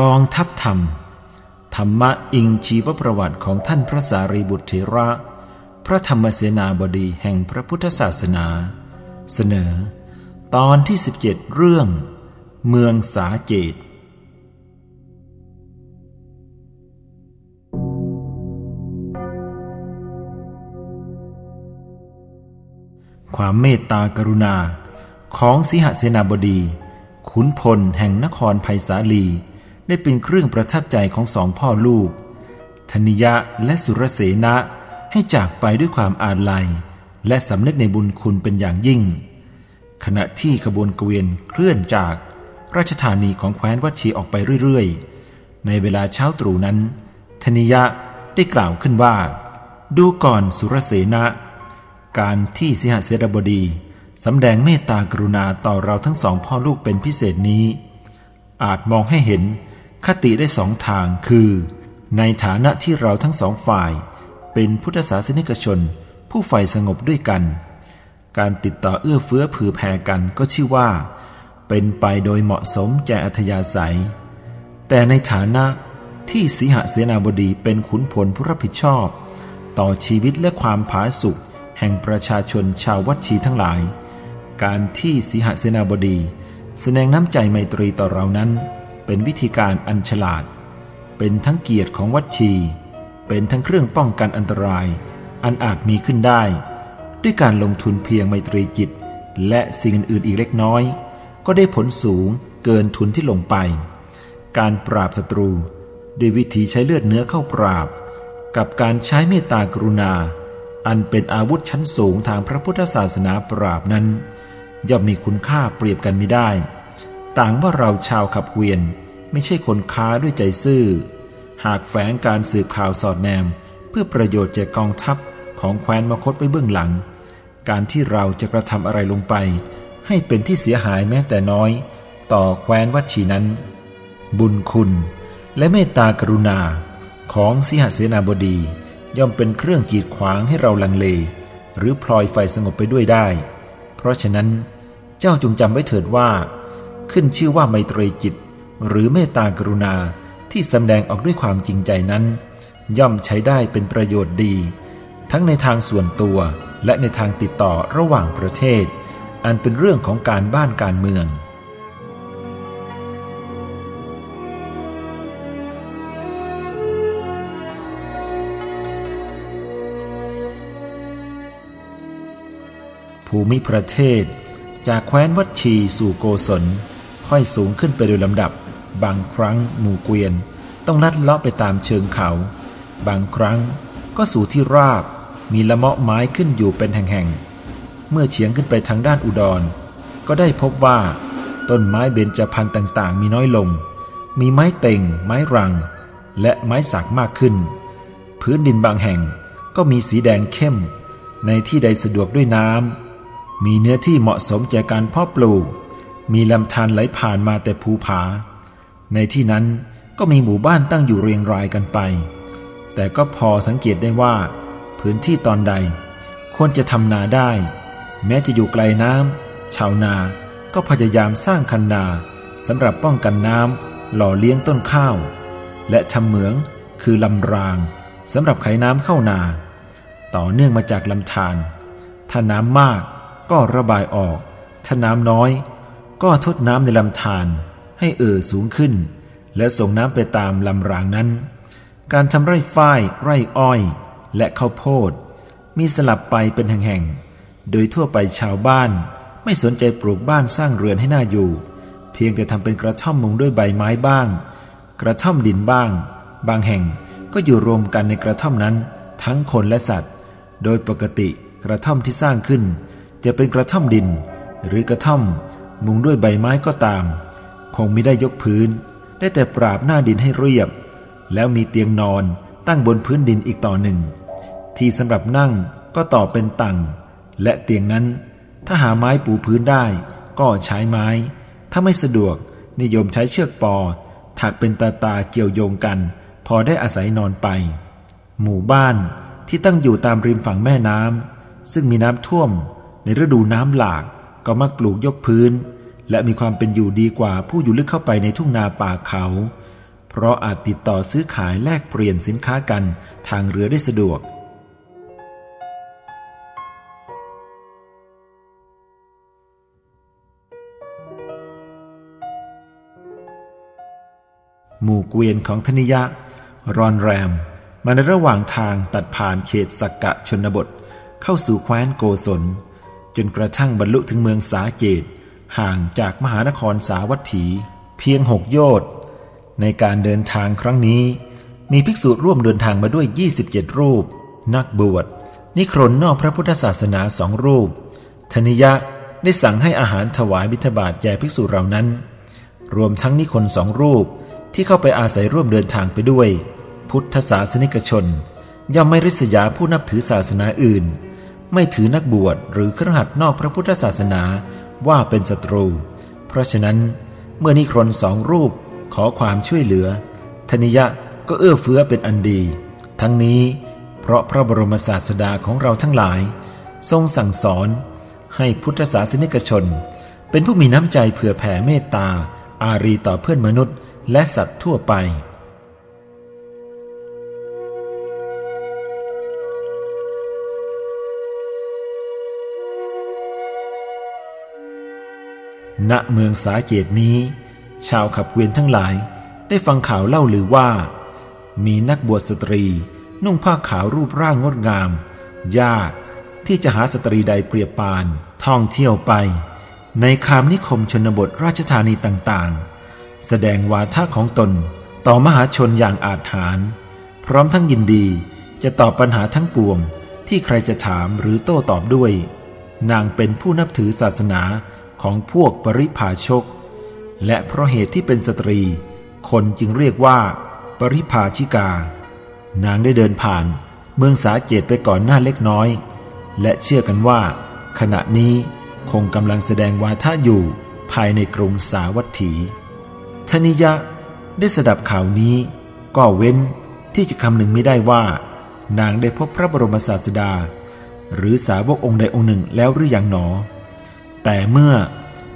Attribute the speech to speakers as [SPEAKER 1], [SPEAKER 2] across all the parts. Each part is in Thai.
[SPEAKER 1] กองทัพธรรม ธรรมะอิงชีวประวัติของท่านพระสารีบุตรเถระ พระธรรมเสนาบดีแห่งพระพุทธศาสนา เสนอ ตอนที่ 17 เรื่อง เมืองสาเจตความเมตตากรุณาของสิหเสนาบดี ขุนพลแห่งนครไผ่สาลี ได้เป็นเครื่องประทับใจของสองพ่อลูก ธนิยะและสุรเสนะให้จากไปด้วยความอาลัย และสำนึกในบุญคุณเป็นอย่างยิ่ง ขณะที่ขบวนเกวียนเคลื่อนจากราชธานีของแคว้นวัชีออกไปเรื่อยๆ ในเวลาเช้าตรู่นั้น ธนิยะได้กล่าวขึ้นว่า ดูก่อนสุรเสนะ การที่สิหเสนาบดีสำแดงเมตตากรุณาต่อเราทั้งสองพ่อลูกเป็นพิเศษนี้ อาจมองให้เห็น คติได้สองทางคือ ในฐานะที่เราทั้งสองฝ่าย เป็นพุทธศาสนิกชน ผู้ใฝ่สงบด้วยกัน การติดต่อเอื้อเฟื้อผือแผ่กันก็ชื่อว่า เป็นไปโดยเหมาะสมแก่อัธยาศัย แต่ในฐานะที่สีหเสนาบดีเป็นขุนพลผู้รับผิดชอบ ต่อชีวิตและความผาสุกแห่งประชาชนชาววัดชีทั้งหลาย การที่สีหเสนาบดี แสดงน้ำใจไมตรีต่อเรานั้น เป็นวิธีการอันฉลาด เป็นทั้งเกียรติของวัดชี เป็นทั้งเครื่องป้องกันอันตราย อันอาจมีขึ้นได้ ด้วยการลงทุนเพียงไมตรีจิต และสิ่งอื่นอีกเล็กน้อย ก็ได้ผลสูงเกินทุนที่ลงไป การปราบศัตรู ด้วยวิธีใช้เลือดเนื้อเข้าปราบ กับการใช้เมตตากรุณา อันเป็นอาวุธชั้นสูงทางพระพุทธศาสนาปราบนั้น ย่อมมีคุณค่าเปรียบกันไม่ได้ ต่างว่าเราชาวขับเกวียน ไม่ใช่คนค้าด้วยใจซื่อ หากแฝงการสืบข่าวสอดแนม เพื่อประโยชน์แก่กองทัพของแคว้นมคตไว้เบื้องหลัง การที่เราจะกระทำอะไรลงไป ให้เป็นที่เสียหายแม้แต่น้อย ต่อแคว้นวัชีนั้น บุญคุณ และเมตตากรุณาของสิหเสนาบดี ย่อมเป็นเครื่องกีดขวางให้เราลังเล หรือพลอยไฟสงบไปด้วยได้ เพราะฉะนั้นเจ้าจงจำไว้เถิดว่า ขึ้นชื่อว่าไมตรีจิต หรือเมตตากรุณาที่สำแดงออกด้วยความจริงใจนั้น ย่อมใช้ได้เป็นประโยชน์ดี ทั้งในทางส่วนตัวและในทางติดต่อระหว่างประเทศ อันเป็นเรื่องของการบ้านการเมืองภูมิประเทศ จากแคว้นวัดชีสู่โกศลค่อยสูงขึ้นไปโดยลำดับ บางครั้งหมู่เกวียนต้องลัดเลาะไปตามเชิงเขา บางครั้งก็สู่ที่ราบมีละเมาะไม้ขึ้นอยู่เป็นแห่งๆ เมื่อเฉียงขึ้นไปทางด้านอุดร ก็ได้พบว่า ต้นไม้เบญจพรรณต่างๆ มีน้อยลง มีไม้เต่ง ไม้รัง และไม้สักมากขึ้น พื้นดินบางแห่งก็มีสีแดงเข้ม ในที่ใดสะดวกด้วยน้ำมีเนื้อที่เหมาะสมแก่การเพาะปลูก มีลำธารไหลผ่านมาแต่ภูผา ในที่นั้นก็มีหมู่บ้านตั้งอยู่เรียงรายกันไป แต่ก็พอสังเกตได้ว่า พื้นที่ตอนใดควรจะทำนาได้ แม้จะอยู่ไกลน้ำชาวนาก็พยายามสร้างคันนาสำหรับป้องกันน้ำหล่อเลี้ยงต้นข้าว และทำเหมืองคือลำรางสำหรับไขน้ำเข้านา ต่อเนื่องมาจากลำธารถ้าน้ำมากก็ระบายออก ถ้าน้ำน้อย ก็ทดน้ำในลำธาร ให้เอ่อสูงขึ้น และส่งน้ำไปตามลำรางนั้น การทำไร่ฝ้ายไร่อ้อย และข้าวโพด มีสลับไปเป็นแห่งๆ โดยทั่วไปชาวบ้าน ไม่สนใจปลูกบ้านสร้างเรือนให้น่าอยู่ เพียงแต่ทำเป็นกระท่อมมุงด้วยใบไม้บ้าง กระท่อมดินบ้าง บางแห่งก็อยู่รวมกันในกระท่อมนั้น ทั้งคนและสัตว์ โดยปกติกระท่อมที่สร้างขึ้น จะเป็นกระท่อมดิน หรือกระท่อมมุงด้วยใบไม้ก็ตาม คงไม่ได้ยกพื้น ได้แต่ปราบหน้าดินให้เรียบ แล้วมีเตียงนอนตั้งบนพื้นดินอีกต่อหนึ่ง ที่สำหรับนั่งก็ต่อเป็นตังและเตียงนั้น ถ้าหาไม้ปูพื้นได้ก็ใช้ไม้ ถ้าไม่สะดวกนิยมใช้เชือกปอ ถักเป็นตาตาเกี่ยวโยงกัน พอได้อาศัยนอนไป หมู่บ้านที่ตั้งอยู่ตามริมฝั่งแม่น้ำซึ่งมีน้ำท่วม ในฤดูน้ำหลากก็มักปลูกยกพื้น และมีความเป็นอยู่ดีกว่าผู้อยู่ลึกเข้าไปในทุ่งนาป่าเขา เพราะอาจติดต่อซื้อขายแลกเปลี่ยนสินค้ากันทางเรือได้สะดวก หมู่เกวียนของธนิยะ รอนแรม มาในระหว่างทางตัดผ่านเขตสักกะชนบท เข้าสู่แคว้นโกศล จนกระทั่งบรรลุถึงเมืองสาเกต ห่างจากมหานครสาวัตถี เพียงหกโยชน์ในการเดินทางครั้งนี้ มีภิกษุร่วมเดินทางมาด้วย 27 รูป นักบวชนิครนนอกพระพุทธศาสนาสองรูป ธนิยะได้สั่งให้อาหารถวายบิณฑบาตแก่ภิกษุเหล่านั้น รวมทั้งนิคนสองรูปที่เข้าไปอาศัยร่วมเดินทางไปด้วย พุทธศาสนิกชน ย่อมไม่ริษยาผู้นับถือศาสนาอื่น ไม่ถือนักบวชหรือเครือขัดนอกพระพุทธศาสนา ว่าเป็นศัตรู เพราะฉะนั้นเมื่อนิครนสองรูปขอความช่วยเหลือ ธนิยะก็เอื้อเฟื้อเป็นอันดี ทั้งนี้เพราะพระบรมศาสดาของเราทั้งหลาย ทรงสั่งสอนให้พุทธศาสนิกชน เป็นผู้มีน้ำใจเผื่อแผ่เมตตา อารีต่อเพื่อนมนุษย์ และสัตว์ทั่วไป ณเมืองสาเกตนี้ ชาวขับเกวียนทั้งหลายได้ฟังข่าวเล่าหรือว่า มีนักบวชสตรี นุ่งผ้าขาวรูปร่างงดงาม ยากที่จะหาสตรีใดเปรียบปานท่องเที่ยวไป ในคามนิคมชนบทราชธานีต่างๆ แสดงวาทะของตนต่อมหาชนอย่างอาจหาร พร้อมทั้งยินดีจะตอบปัญหาทั้งปวงที่ใครจะถามหรือโต้ตอบด้วย นางเป็นผู้นับถือศาสนา ของพวกปริพาชก และเพราะเหตุที่เป็นสตรี คนจึงเรียกว่า ปริพาชิกา นางได้เดินผ่าน เมืองสาเกตไปก่อนหน้าเล็กน้อย และเชื่อกันว่า ขณะนี้คงกำลังแสดงวาทะอยู่ภายในกรุงสาวัตถีธนิยะได้สดับข่าวนี้ ก็เว้นที่จะคำหนึ่งไม่ได้ว่า นางได้พบพระบรมศาสดา หรือสาวกองค์ใดองค์หนึ่งแล้วหรืออยังหนอ แต่เมื่อ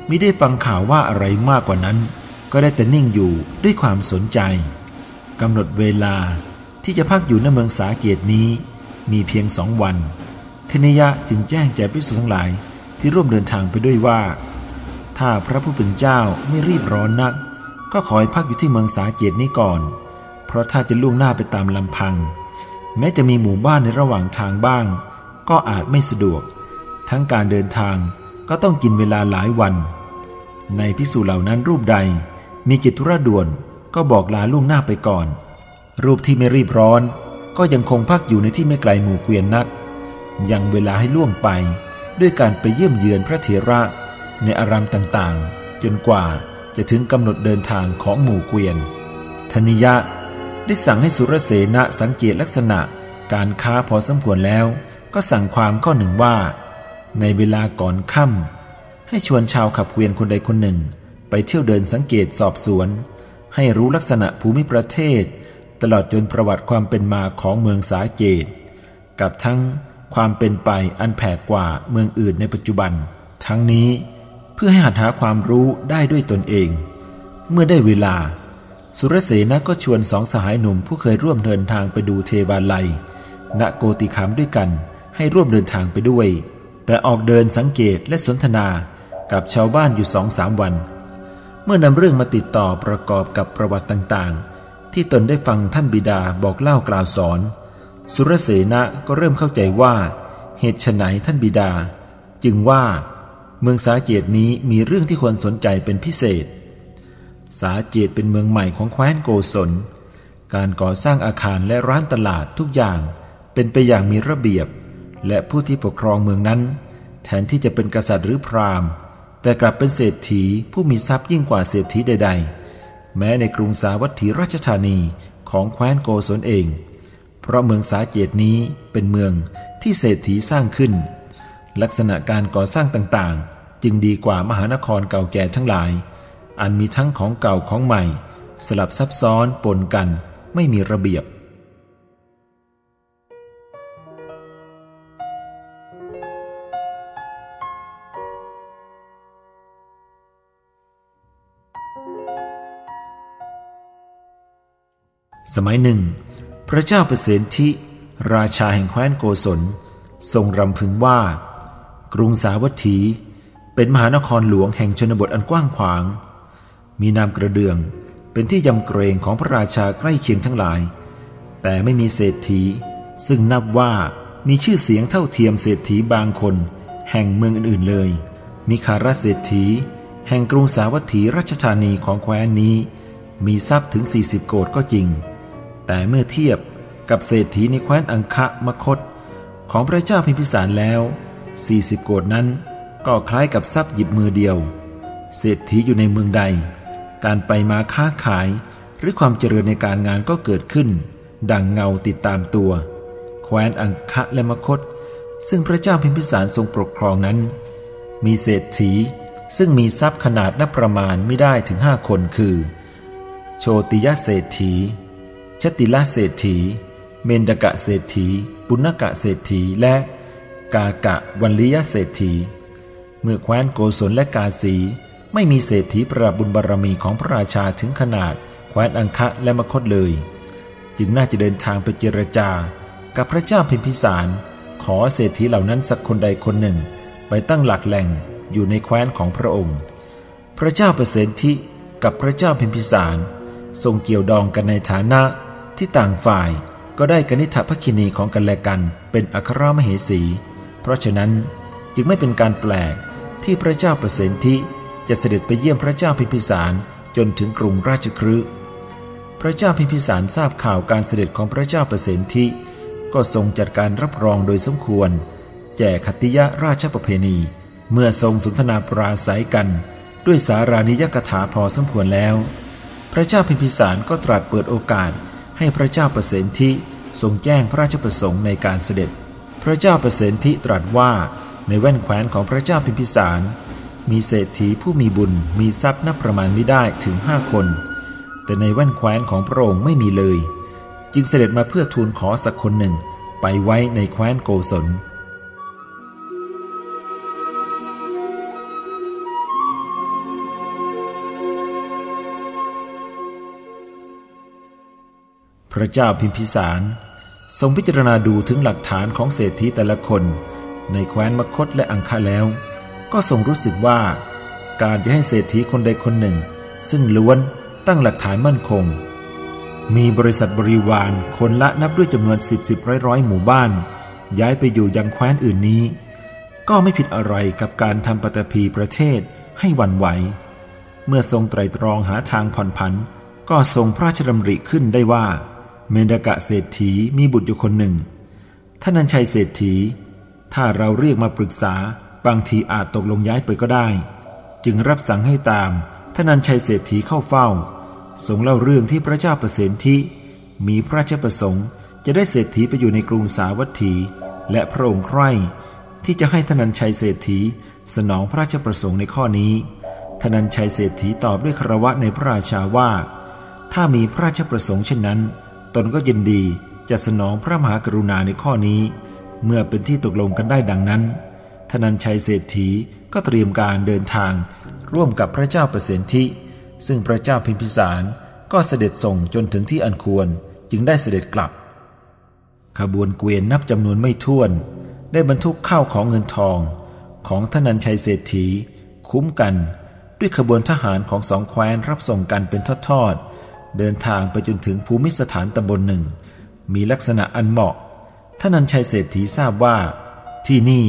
[SPEAKER 1] มิได้ฟังข่าวว่าอะไรมากกว่านั้น ก็ได้แต่นิ่งอยู่ด้วยความสนใจกำหนดเวลาที่จะพักอยู่ในเมืองสาเกตนี้ มีเพียงสองวันเทนิยะจึงแจ้งแก่พิสุทั้งหลายที่ร่วมเดินทางไปด้วยว่า ถ้าพระผู้เป็นเจ้าไม่รีบร้อนนัก ก็ขอให้พักอยู่ที่เมืองสาเกตนี้ก่อน เพราะถ้าจะล่วงหน้าไปตามลำพัง แม้จะมีหมู่บ้านในระหว่างทางบ้าง ก็อาจไม่สะดวก ทั้งการเดินทาง ก็ต้องกินเวลาหลายวัน ในพิสูจเหล่านั้นรูปใดมีกิจธุระด่วนก็บอกลาล่วงหน้าไปก่อน รูปที่ไม่รีบร้อน ก็ยังคงพักอยู่ในที่ไม่ไกลหมู่เกวียนนัก ยังเวลาให้ล่วงไป ด้วยการไปเยี่ยมเยือนพระเถระในอารามต่างๆ จนกว่าจะถึงกำหนดเดินทางของหมู่เกวียน ธนิยะได้สั่งให้สุรเสนะสังเกตลักษณะการค้าพอสมควรแล้ว ก็สั่งความข้อหนึ่งว่า ในเวลาก่อนค่ำให้ชวนชาวขับเกวียนคนใดคนหนึ่ง ไปเที่ยวเดินสังเกตสอบสวน ให้รู้ลักษณะภูมิประเทศ ตลอดจนประวัติความเป็นมาของเมืองสาเกต กับทั้งความเป็นไปอันแผ่กว่าเมืองอื่นในปัจจุบัน ทั้งนี้เพื่อให้หัดหาความรู้ได้ด้วยตนเอง เมื่อได้เวลา สุรเสนะก็ชวนสองสหายหนุ่มผู้เคยร่วมเดินทางไปดูเทวาลัย ณโกติคามด้วยกันให้ร่วมเดินทางไปด้วย แต่ออกเดินสังเกตและสนทนากับชาวบ้านอยู่สองสามวัน เมื่อนำเรื่องมาติดต่อประกอบกับประวัติต่างๆ ที่ตนได้ฟังท่านบิดาบอกเล่ากล่าวสอน สุรเสนะก็เริ่มเข้าใจว่า เหตุไฉนท่านบิดา จึงว่า เมืองสาเกตนี้มีเรื่องที่ควรสนใจเป็นพิเศษ สาเกตเป็นเมืองใหม่ของแคว้นโกศล การก่อสร้างอาคารและร้านตลาดทุกอย่างเป็นไปอย่างมีระเบียบ และผู้ที่ปกครองเมืองนั้น แทนที่จะเป็นกษัตริย์หรือพราหมณ์ แต่กลับเป็นเศรษฐีผู้มีทรัพย์ยิ่งกว่าเศรษฐีใด ๆ แม้ในกรุงสาวัตถีราชธานีของแคว้นโกศลเอง เพราะเมืองสาเกตนี้เป็นเมืองที่เศรษฐีสร้างขึ้น ลักษณะการก่อสร้างต่างๆ จึงดีกว่ามหานครเก่าแก่ทั้งหลาย อันมีทั้งของเก่าของใหม่ สลับซับซ้อนปนกันไม่มีระเบียบ สมัยหนึ่ง พระเจ้าเปรตทิราชาแห่งแคว้นโกศล ทรงรำพึงว่า กรุงสาวัตถี เป็นมหานครหลวงแห่งชนบทอันกว้างขวาง มีนามกระเดืองเป็นที่ยำเกรงของพระราชาใกล้เคียงทั้งหลาย แต่ไม่มีเศรษฐี ซึ่งนับว่ามีชื่อเสียงเท่าเทียมเศรษฐีบางคน แห่งเมืองอื่นๆเลย มีคาราเศรษฐี แห่งกรุงสาวัตถีราชธานีของแคว้นนี้ มีทรัพย์ถึง 40 โกดก็จริง แต่เมื่อเทียบกับเศรษฐีในแคว้นอังคะมคต ของพระเจ้าพิมพิสารแล้ว 40 โกดนั้นก็คล้ายกับทรัพย์หยิบมือเดียว เศรษฐีอยู่ในเมืองใด การไปมาค้าขายหรือความเจริญในการงานก็เกิดขึ้น ดังเงาติดตามตัว แคว้นอังคะและมคต ซึ่งพระเจ้าพิมพิสารทรงปกครองนั้น มีเศรษฐีซึ่งมีทรัพย์ขนาดนับประมาณไม่ได้ถึงห้าคนคือ โชติยะเศรษฐี ชติลเศรษฐี เมนดกะเศรษฐี ปุณกะเศรษฐีและกากะวันลิยเศรษฐี เมื่อแคว้นโกศลและกาสีไม่มีเศรษฐีประบุญบารรมีของพระราชาถึงขนาดแคว้นอังคะและมคตเลย จึงน่าจะเดินทางไปเจรจา กับพระเจ้าพิมพิสาร ขอเศรษฐีเหล่านั้นสักคนใดคนหนึ่ง ไปตั้งหลักแหล่งอยู่ในแคว้นของพระองค์ พระเจ้าเปรตทิกับพระเจ้าพิมพิสาร ทรงเกี่ยวดองกันในฐานะ ที่ต่างฝ่ายก็ได้กนิษฐภคินีของกันและกันเป็นอัครมเหสี เพราะฉะนั้นจึงไม่เป็นการแปลกที่พระเจ้าประสิทธิจะเสด็จไปเยี่ยมพระเจ้าพิมพิสารจนถึงกรุงราชครืพระเจ้าพิมพิสารทราบข่าวการเสด็จของพระเจ้าประสิทธิก็ทรงจัดการรับรองโดยสมควร แจกคติยราชประเพณี เมื่อทรงสนทนาปราศัยกัน ด้วยสารานิยกถาพอสมควรแล้ว พระเจ้าพิมพิสารก็ตรัสเปิดโอกาส ให้พระเจ้าประสิทธิทรงแจ้งพระราชประสงค์ในการเสด็จ พระเจ้าประสิทธิตรัสว่าในแว่นแขวนของพระเจ้าพิมพิสาร มีเศรษฐีผู้มีบุญมีทรัพย์นับประมาณไม่ได้ถึงห้าคน แต่ในแว่นแขวนของพระองค์ไม่มีเลย จึงเสด็จมาเพื่อทูลขอสักคนหนึ่งไปไว้ในแคว้นโกศล พระเจ้าพิมพิสารทรงพิจารณาดูถึงหลักฐานของเศรษฐีแต่ละคน ในแคว้นมคตและอังคาแล้ว ก็ทรงรู้สึกว่า การจะให้เศรษฐีคนใดคนหนึ่ง ซึ่งล้วนตั้งหลักฐานมั่นคง มีบริษัทบริวารคนละนับด้วยจำนวนสิบสิบร้อยร้อยหมู่บ้าน ย้ายไปอยู่ยังแคว้นอื่นนี้ ก็ไม่ผิดอะไรกับการทำปฏิพีประเทศให้วันไหว เมื่อทรงไตรตรองหาทางผ่อนผัน ก็ทรงพระราชดำริขึ้นได้ว่า เมนกะเศรษฐีมีบุตรอยู่คนหนึ่ง ท่านันชัยเศรษฐี ถ้าเราเรียกมาปรึกษา บางทีอาจตกลงย้ายไปก็ได้ จึงรับสั่งให้ตามท่านันชัยเศรษฐีเข้าเฝ้าทรงเล่าเรื่องที่พระเจ้าประสิทธิมีพระราชประสงค์ จะได้เศรษฐีไปอยู่ในกรุงสาวัตถี และพระองค์ใคร่ที่จะให้ธนันชัยเศรษฐี สนองพระราชประสงค์ในข้อนี้ธนันชัยเศรษฐีตอบด้วยคารวะในพระราชาว่า ถ้ามีพระราชประสงค์เช่นนั้น ตนก็ยินดีจะสนองพระมหากรุณาในข้อนี้ เมื่อเป็นที่ตกลงกันได้ดังนั้น ธนันชัยเศรษฐีก็เตรียมการเดินทาง ร่วมกับพระเจ้าประสิทธิซึ่งพระเจ้าพิมพิสารก็เสด็จส่งจนถึงที่อันควรจึงได้เสด็จกลับ ขบวนเกวียนนับจำนวนไม่ถ้วน ได้บรรทุกข้าวของเงินทอง ของธนันชัยเศรษฐี คุ้มกัน ด้วยขบวนทหารของสองแคว้นรับส่งกันเป็นทอดๆ เดินทางไปจนถึงภูมิสถานตำบลหนึ่ง มีลักษณะอันเหมาะท่านันชัยเศรษฐีทราบว่า ที่นี่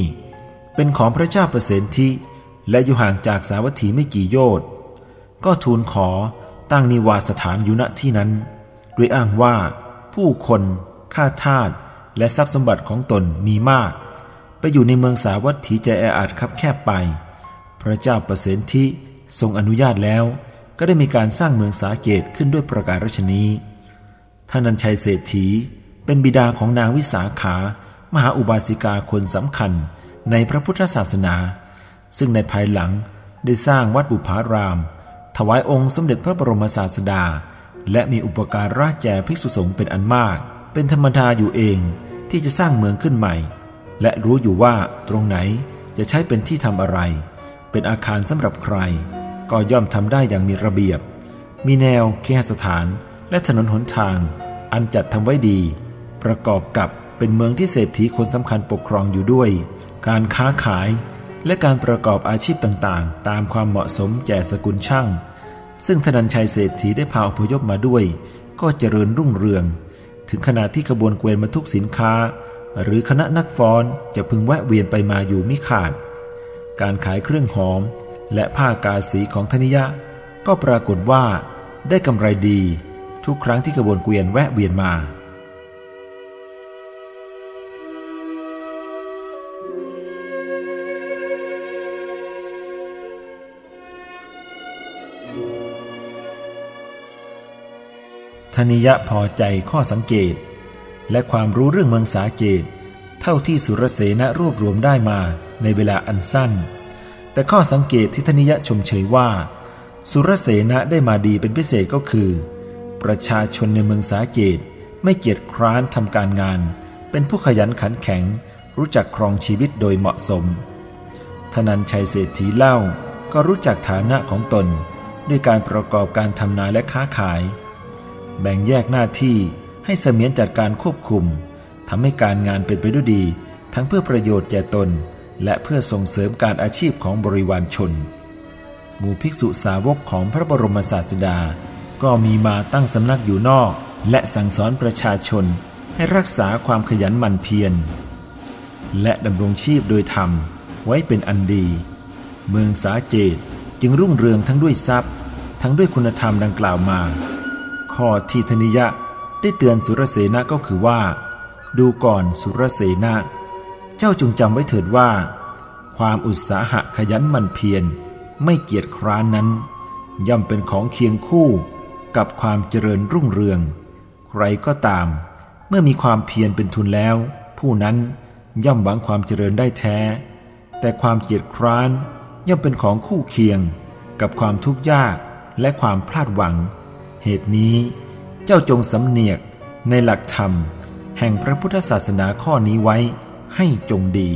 [SPEAKER 1] เป็นของพระเจ้าประเสนที่และอยู่ห่างจากสาวัตถีไม่กี่โยชน์ก็ทูลขอตั้งนิวาสถานอยู่ณที่นั้นด้วยอ้างว่า ผู้คนข้าทาสและทรัพย์สมบัติของตนมีมาก ไปอยู่ในเมืองสาวัตถีจะแออัดคับแคบไป พระเจ้าประเสนที่ทรงอนุญาตแล้ว ก็ได้มีการสร้างเมืองสาเกตขึ้นด้วยประการรัชนีท่านันชัยเศรษฐีเป็นบิดาของนางวิสาขามหาอุบาสิกาคนสำคัญในพระพุทธศาสนา ซึ่งในภายหลังได้สร้างวัดบุพาราม ถวายองค์สมเด็จพระบรมศาสดา และมีอุปการะแก่ภิกษุสงฆ์เป็นอันมาก เป็นธรรมดาอยู่เองที่จะสร้างเมืองขึ้นใหม่ และรู้อยู่ว่าตรงไหนจะใช้เป็นที่ทำอะไร เป็นอาคารสำหรับใคร ก็ย่อมทำได้อย่างมีระเบียบ มีแนวเคหสถานและถนนหนทาง อันจัดทำไว้ดี ประกอบกับเป็นเมืองที่เศรษฐีคนสำคัญปกครองอยู่ด้วย การค้าขายและการประกอบอาชีพต่างๆ ตามความเหมาะสมแก่สกุลช่าง ซึ่งธนัญชัยเศรษฐีได้พาอพยพมาด้วย ก็เจริญรุ่งเรือง ถึงขนาดที่ขบวนเกวียนบรรทุกสินค้า หรือคณะนักฟ้อนจะพึงแวะเวียนไปมาอยู่มิขาด การขายเครื่องหอม และผ้ากาสีของธนิยะ ก็ปรากฏว่าได้กำไรดี ทุกครั้งที่ขบวนเกวียนแวะเวียนมา ธนิยะพอใจข้อสังเกต และความรู้เรื่องเมืองสาเกต เท่าที่สุรเสนรวบรวมได้มาในเวลาอันสั้น แต่ข้อสังเกตที่ธนิยะชมเชยว่า สุรเสนะได้มาดีเป็นพิเศษก็คือ ประชาชนในเมืองสาเกตไม่เกียจคร้านทำการงาน เป็นผู้ขยันขันแข็ง รู้จักครองชีวิตโดยเหมาะสมธนันชัยเศรษฐีเล่าก็รู้จักฐานะของตน ด้วยการประกอบการทำนาและค้าขาย แบ่งแยกหน้าที่ให้เสมียนจัดการควบคุมทำให้การงานเป็นไปด้วยดี ทั้งเพื่อประโยชน์แก่ตน และเพื่อส่งเสริมการอาชีพของบริวารชน หมู่ภิกษุสาวกของพระบรมศาสดา ก็มีมาตั้งสำนักอยู่นอก และสั่งสอนประชาชนให้รักษาความขยันหมั่นเพียร และดำรงชีพโดยธรรมไว้เป็นอันดี เมืองสาเกตจึงรุ่งเรืองทั้งด้วยทรัพย์ ทั้งด้วยคุณธรรมดังกล่าวมา ข้อที่ธนิยะได้เตือนสุรเสนะก็คือว่า ดูก่อนสุรเสนะ เจ้าจงจำไว้เถิดว่า ความอุตสาหะขยันมันเพียรไม่เกียจคร้านนั้น ย่อมเป็นของเคียงคู่กับความเจริญรุ่งเรือง ใครก็ตาม เมื่อมีความเพียรเป็นทุนแล้ว ผู้นั้นย่อมหวังความเจริญได้แท้ แต่ความเกียจคร้านย่อมเป็นของคู่เคียง กับความทุกข์ยากและความพลาดหวัง เหตุนี้ เจ้าจงสำเนียกในหลักธรรม แห่งพระพุทธศาสนาข้อนี้ไว้ ให้จงดี